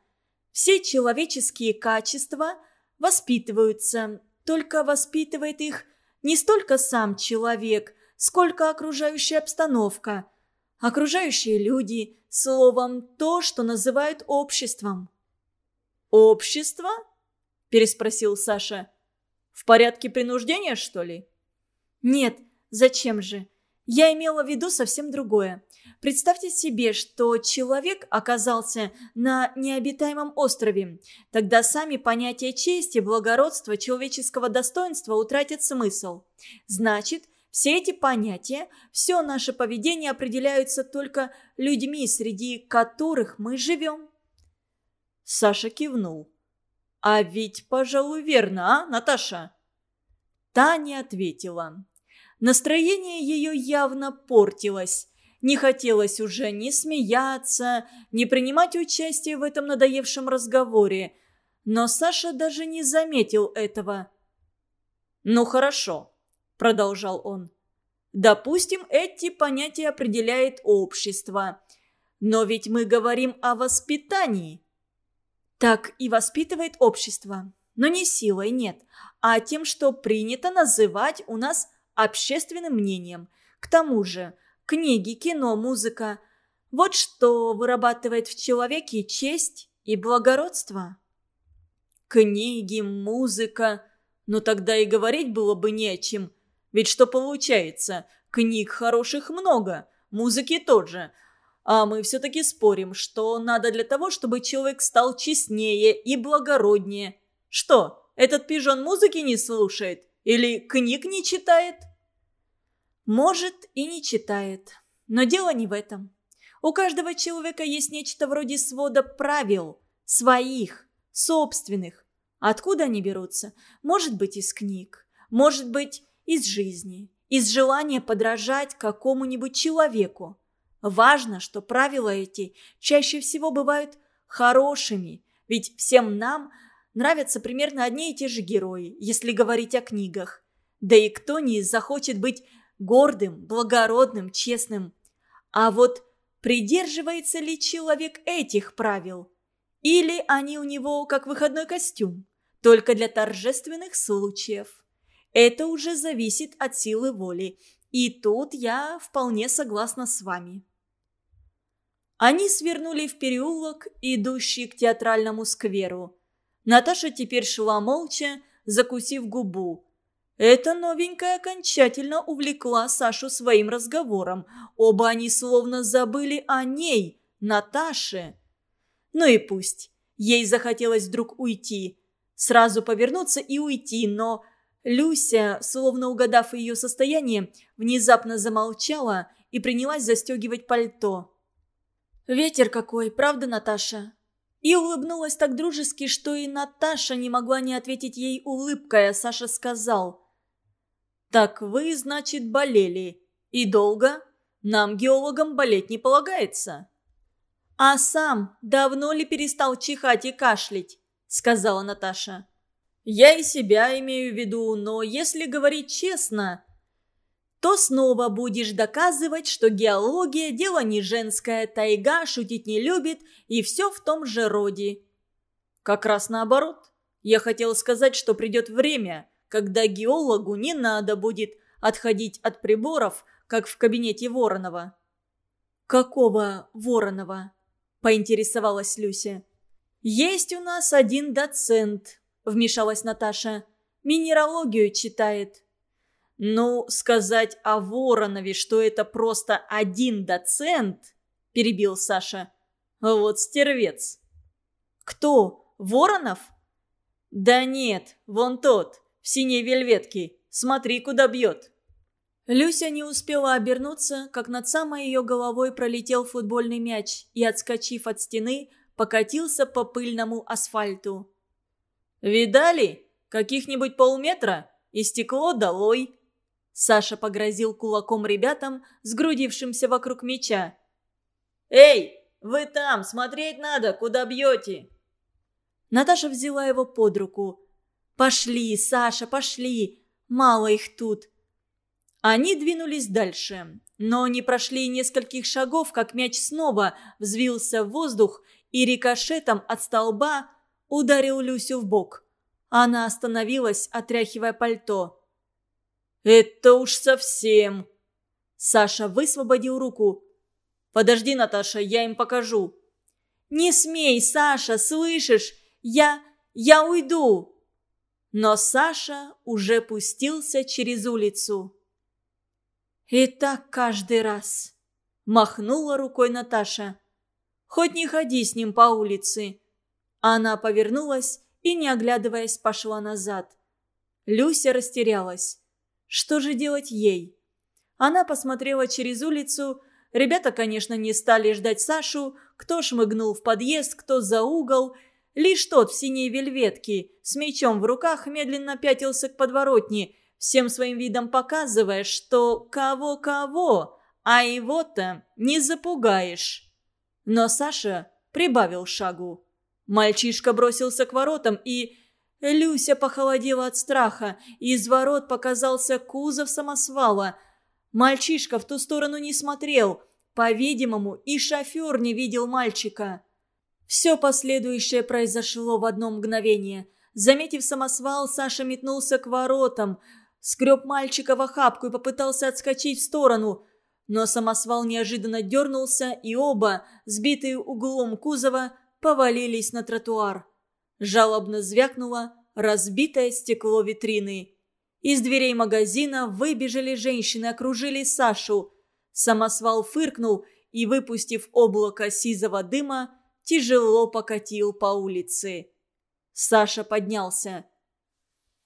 Все человеческие качества воспитываются, только воспитывает их не столько сам человек, сколько окружающая обстановка, окружающие люди, словом, то, что называют обществом. «Общество?» – переспросил Саша. «В порядке принуждения, что ли?» «Нет, зачем же? Я имела в виду совсем другое. Представьте себе, что человек оказался на необитаемом острове. Тогда сами понятия чести, благородства, человеческого достоинства утратят смысл. Значит, все эти понятия, все наше поведение определяются только людьми, среди которых мы живем. Саша кивнул. «А ведь, пожалуй, верно, а, Наташа?» Таня ответила. Настроение ее явно портилось. Не хотелось уже ни смеяться, ни принимать участие в этом надоевшем разговоре. Но Саша даже не заметил этого. «Ну хорошо», — продолжал он. «Допустим, эти понятия определяет общество. Но ведь мы говорим о воспитании. Так и воспитывает общество. Но не силой, нет, а тем, что принято называть у нас общественным мнением. К тому же, книги, кино, музыка – вот что вырабатывает в человеке честь и благородство. Книги, музыка. Но тогда и говорить было бы не о чем. Ведь что получается? Книг хороших много, музыки тоже – а мы все-таки спорим, что надо для того, чтобы человек стал честнее и благороднее. Что, этот пижон музыки не слушает? Или книг не читает? Может, и не читает. Но дело не в этом. У каждого человека есть нечто вроде свода правил. Своих, собственных. Откуда они берутся? Может быть, из книг. Может быть, из жизни. Из желания подражать какому-нибудь человеку. Важно, что правила эти чаще всего бывают хорошими, ведь всем нам нравятся примерно одни и те же герои, если говорить о книгах. Да и кто не захочет быть гордым, благородным, честным. А вот придерживается ли человек этих правил? Или они у него как выходной костюм, только для торжественных случаев? Это уже зависит от силы воли. И тут я вполне согласна с вами. Они свернули в переулок, идущий к театральному скверу. Наташа теперь шла молча, закусив губу. Эта новенькая окончательно увлекла Сашу своим разговором. Оба они словно забыли о ней, Наташе. Ну и пусть. Ей захотелось вдруг уйти. Сразу повернуться и уйти, но... Люся, словно угадав ее состояние, внезапно замолчала и принялась застегивать пальто. «Ветер какой, правда, Наташа?» И улыбнулась так дружески, что и Наташа не могла не ответить ей улыбкой, а Саша сказал. «Так вы, значит, болели. И долго? Нам, геологам, болеть не полагается». «А сам давно ли перестал чихать и кашлять?» – сказала Наташа. «Я и себя имею в виду, но если говорить честно...» то снова будешь доказывать, что геология – дело не женское, тайга шутить не любит и все в том же роде. Как раз наоборот. Я хотел сказать, что придет время, когда геологу не надо будет отходить от приборов, как в кабинете Воронова. «Какого Воронова?» – поинтересовалась Люся. «Есть у нас один доцент», – вмешалась Наташа. «Минералогию читает». «Ну, сказать о Воронове, что это просто один доцент», – перебил Саша. «Вот стервец». «Кто? Воронов?» «Да нет, вон тот, в синей вельветке. Смотри, куда бьет». Люся не успела обернуться, как над самой ее головой пролетел футбольный мяч и, отскочив от стены, покатился по пыльному асфальту. «Видали? Каких-нибудь полметра? И стекло долой!» Саша погрозил кулаком ребятам, сгрудившимся вокруг мяча. «Эй, вы там, смотреть надо, куда бьете!» Наташа взяла его под руку. «Пошли, Саша, пошли! Мало их тут!» Они двинулись дальше, но не прошли нескольких шагов, как мяч снова взвился в воздух и рикошетом от столба ударил Люсю в бок. Она остановилась, отряхивая пальто. «Это уж совсем!» Саша высвободил руку. «Подожди, Наташа, я им покажу». «Не смей, Саша, слышишь? Я... я уйду!» Но Саша уже пустился через улицу. «И так каждый раз!» Махнула рукой Наташа. Хоть не ходи с ним по улице». Она повернулась и, не оглядываясь, пошла назад. Люся растерялась. Что же делать ей? Она посмотрела через улицу. Ребята, конечно, не стали ждать Сашу. Кто шмыгнул в подъезд, кто за угол. Лишь тот в синей вельветке с мечом в руках медленно пятился к подворотне, всем своим видом показывая, что кого-кого, а его-то не запугаешь. Но Саша прибавил шагу. Мальчишка бросился к воротам, и... Люся похолодела от страха. Из ворот показался кузов самосвала. Мальчишка в ту сторону не смотрел. По-видимому, и шофер не видел мальчика. Все последующее произошло в одно мгновение. Заметив самосвал, Саша метнулся к воротам, скреб мальчика в охапку и попытался отскочить в сторону – но самосвал неожиданно дернулся, и оба, сбитые углом кузова, повалились на тротуар. Жалобно звякнуло разбитое стекло витрины. Из дверей магазина выбежали женщины, окружили Сашу. Самосвал фыркнул и, выпустив облако сизого дыма, тяжело покатил по улице. Саша поднялся.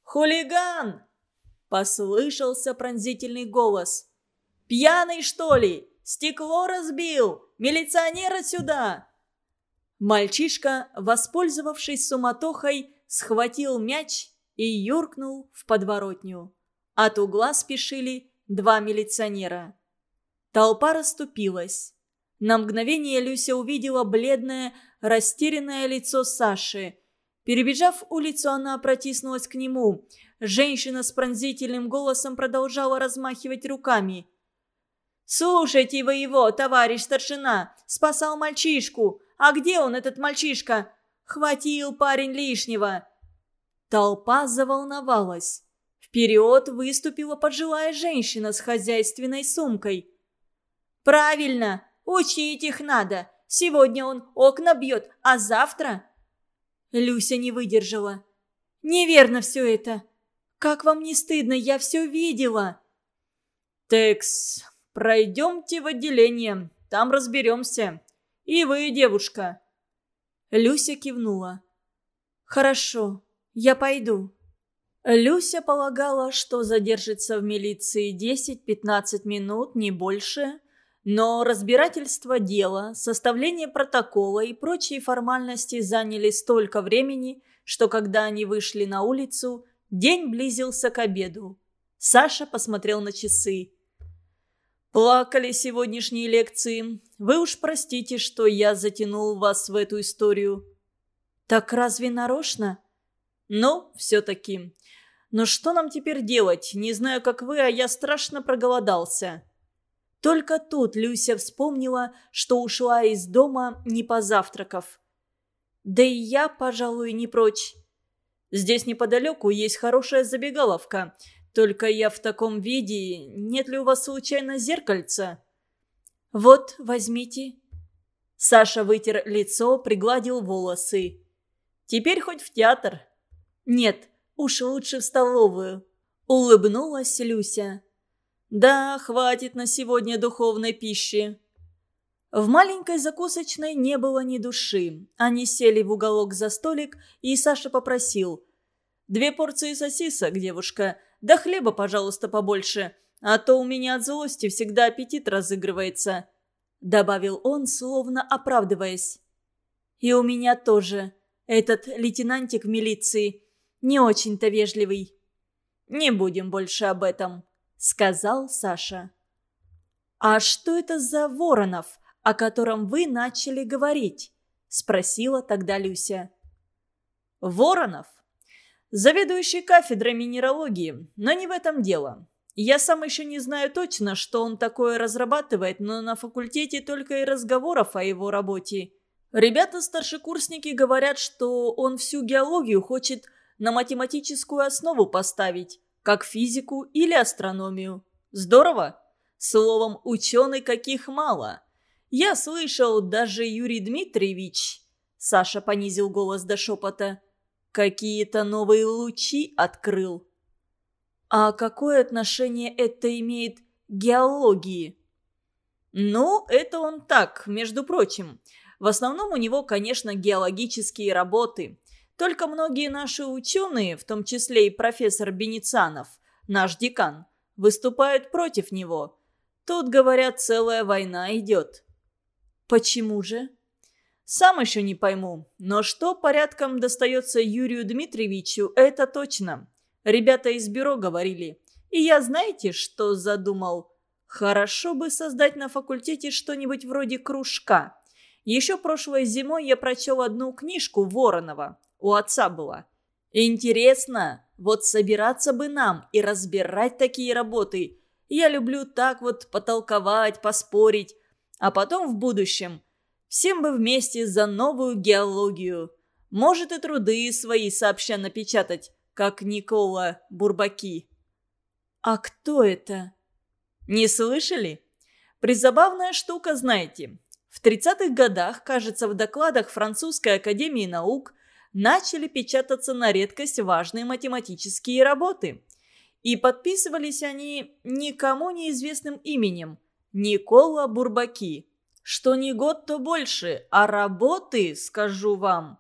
«Хулиган!» – послышался пронзительный голос – Пьяный, что ли? Стекло разбил! Милиционера сюда!» Мальчишка, воспользовавшись суматохой, схватил мяч и юркнул в подворотню. От угла спешили два милиционера. Толпа расступилась. На мгновение Люся увидела бледное, растерянное лицо Саши. Перебежав улицу, она протиснулась к нему. Женщина с пронзительным голосом продолжала размахивать руками. «Слушайте вы его, товарищ старшина! Спасал мальчишку! А где он, этот мальчишка? Хватил парень лишнего!» Толпа заволновалась. Вперед выступила пожилая женщина с хозяйственной сумкой. «Правильно, учить их надо. Сегодня он окна бьет, а завтра...» Люся не выдержала. «Неверно все это. Как вам не стыдно, я все видела!» «Текс, пройдемте в отделение, там разберемся. И вы, девушка». Люся кивнула. «Хорошо, я пойду». Люся полагала, что задержится в милиции 10-15 минут, не больше, но разбирательство дела, составление протокола и прочие формальности заняли столько времени, что когда они вышли на улицу, день близился к обеду. Саша посмотрел на часы. «Плакали сегодняшние лекции. Вы уж простите, что я затянул вас в эту историю». «Так разве нарочно?» «Ну, все-таки. Но что нам теперь делать? Не знаю, как вы, а я страшно проголодался». Только тут Люся вспомнила, что ушла из дома, не позавтракав. «Да и я, пожалуй, не прочь». «Здесь неподалеку есть хорошая забегаловка. Только я в таком виде. Нет ли у вас случайно зеркальца?» «Вот, возьмите». Саша вытер лицо, пригладил волосы. «Теперь хоть в театр». «Нет, уж лучше в столовую», — улыбнулась Люся. Да, хватит на сегодня духовной пищи. В маленькой закусочной не было ни души. Они сели в уголок за столик, и Саша попросил. «Две порции сосисок, девушка. Да хлеба, пожалуйста, побольше. А то у меня от злости всегда аппетит разыгрывается», — добавил он, словно оправдываясь. «И у меня тоже. Этот лейтенантик милиции не очень-то вежливый». «Не будем больше об этом», сказал Саша. «А что это за Воронов, о котором вы начали говорить?» спросила тогда Люся. «Воронов? Заведующий кафедрой минералогии, но не в этом дело. Я сам еще не знаю точно, что он такое разрабатывает, но на факультете только и разговоров о его работе. Ребята-старшекурсники говорят, что он всю геологию хочет на математическую основу поставить как физику или астрономию. Здорово? Словом, ученый каких мало. Я слышал, даже Юрий Дмитриевич... Саша понизил голос до шепота. Какие-то новые лучи открыл. А какое отношение это имеет к геологии? Ну, это он так, между прочим. В основном у него, конечно, геологические работы. Только многие наши ученые, в том числе и профессор Беницанов, наш декан, выступают против него. Тут, говорят, целая война идет. Почему же? Сам еще не пойму. Но что порядком достается Юрию Дмитриевичу, это точно. Ребята из бюро говорили. И я знаете, что задумал? Хорошо бы создать на факультете что-нибудь вроде кружка. Еще прошлой зимой я прочел одну книжку Воронова у отца была. Интересно, вот собираться бы нам и разбирать такие работы. Я люблю так вот потолковать, поспорить. А потом в будущем всем бы вместе за новую геологию. Может и труды свои сообща напечатать, как Никола Бурбаки. А кто это? Не слышали? Призабавная штука, знаете. В 30-х годах, кажется, в докладах Французской академии наук начали печататься на редкость важные математические работы. И подписывались они никому неизвестным именем – Никола Бурбаки. Что не год, то больше, а работы, скажу вам,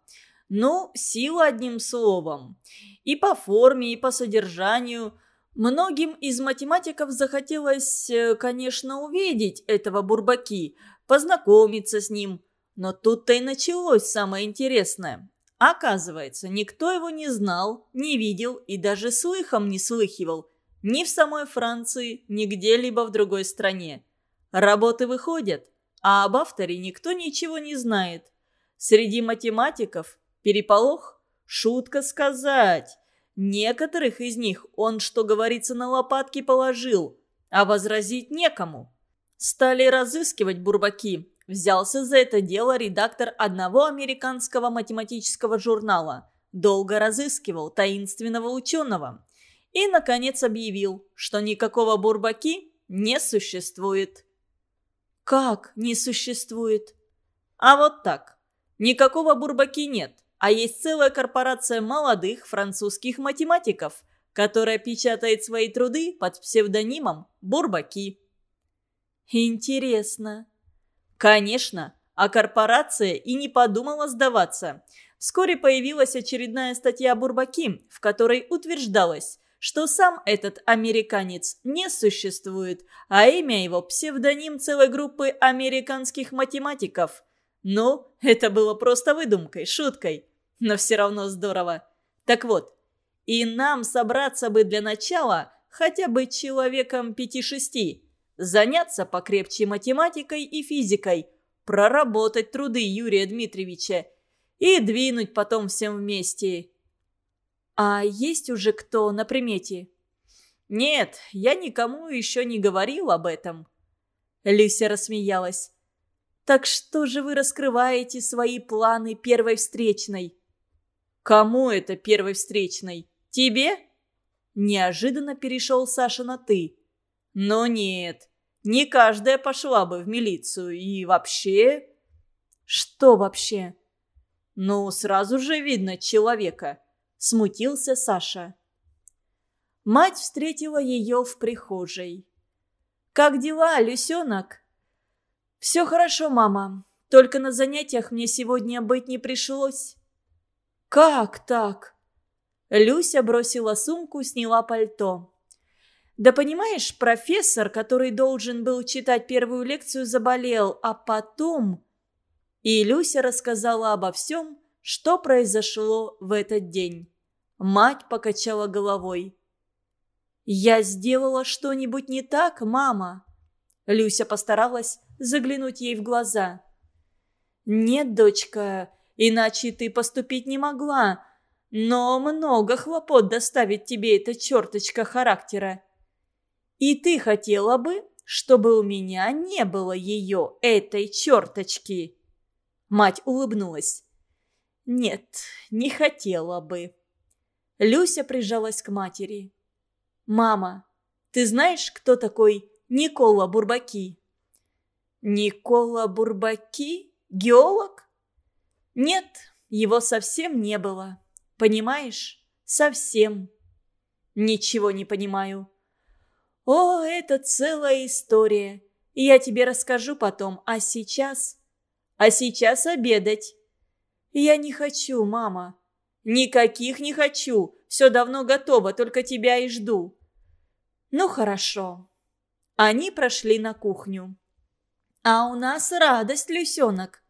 ну, сила одним словом. И по форме, и по содержанию. Многим из математиков захотелось, э, конечно, увидеть этого Бурбаки, познакомиться с ним. Но тут-то и началось самое интересное. Оказывается, никто его не знал, не видел и даже слыхом не слыхивал. Ни в самой Франции, ни где-либо в другой стране. Работы выходят, а об авторе никто ничего не знает. Среди математиков переполох – шутка сказать. Некоторых из них он, что говорится, на лопатки положил, а возразить некому. Стали разыскивать бурбаки, Взялся за это дело редактор одного американского математического журнала. Долго разыскивал таинственного ученого. и, наконец, объявил, что никакого бурбаки не существует. «Как не существует?» «А вот так. Никакого бурбаки нет, а есть целая корпорация молодых французских математиков, которая печатает свои труды под псевдонимом «Бурбаки». «Интересно». «Конечно, а корпорация и не подумала сдаваться. Вскоре появилась очередная статья Бурбаки, в которой утверждалось, что сам этот американец не существует, а имя его – псевдоним целой группы американских математиков. Ну, это было просто выдумкой, шуткой, но все равно здорово. Так вот, и нам собраться бы для начала хотя бы человеком пяти-шести, заняться покрепче математикой и физикой, проработать труды Юрия Дмитриевича и двинуть потом всем вместе. «А есть уже кто на примете?» «Нет, я никому еще не говорил об этом». Люся рассмеялась. «Так что же вы раскрываете свои планы первой встречной?» «Кому это первой встречной? Тебе?» Неожиданно перешел Саша на «ты». «Но нет, не каждая пошла бы в милицию. И вообще...» «Что вообще?» «Ну, сразу же видно человека смутился Саша. Мать встретила ее в прихожей. «Как дела, Люсенок?» «Все хорошо, мама. Только на занятиях мне сегодня быть не пришлось». «Как так?» Люся бросила сумку, сняла пальто. «Да понимаешь, профессор, который должен был читать первую лекцию, заболел, а потом...» И Люся рассказала обо всем, что произошло в этот день. Мать покачала головой. «Я сделала что-нибудь не так, мама?» Люся постаралась заглянуть ей в глаза. «Нет, дочка, иначе ты поступить не могла. Но много хлопот доставит тебе эта черточка характера. И ты хотела бы, чтобы у меня не было ее, этой черточки?» Мать улыбнулась. «Нет, не хотела бы». Люся прижалась к матери. «Мама, ты знаешь, кто такой Никола Бурбаки?» «Никола Бурбаки? Геолог?» «Нет, его совсем не было. Понимаешь? Совсем». «Ничего не понимаю». «О, это целая история. Я тебе расскажу потом, а сейчас...» «А сейчас обедать». «Я не хочу, мама. «Никаких не хочу. Все давно готово, только тебя и жду». «Ну, хорошо». Они прошли на кухню. «А у нас радость, Люсенок».